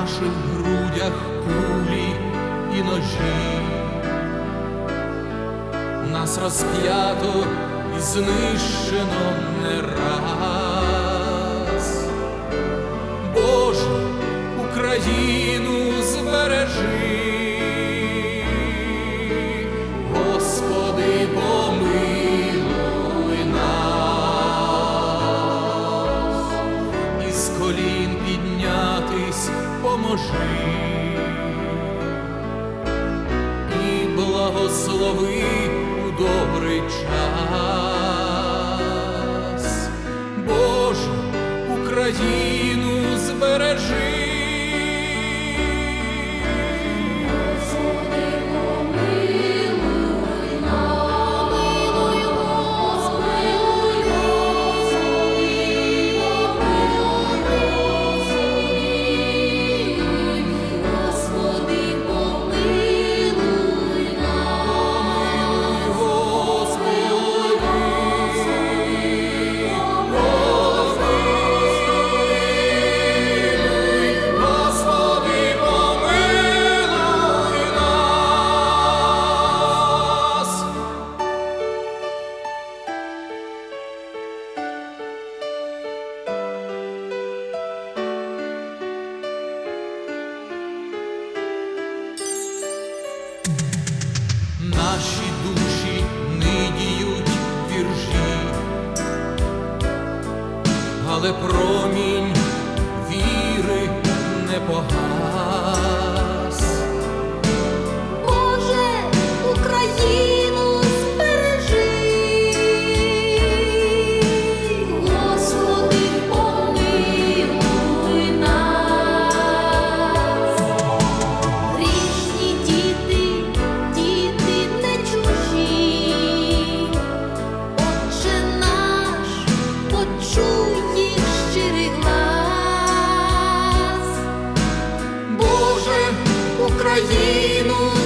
наших грудях кулі і ножі, нас розп'ято і знищено не раз, Боже, Україну збережи. Благослови у добрий час. Боже, Україну збережи. Наші душі нидіють віржі, але промінь віри не. Україну.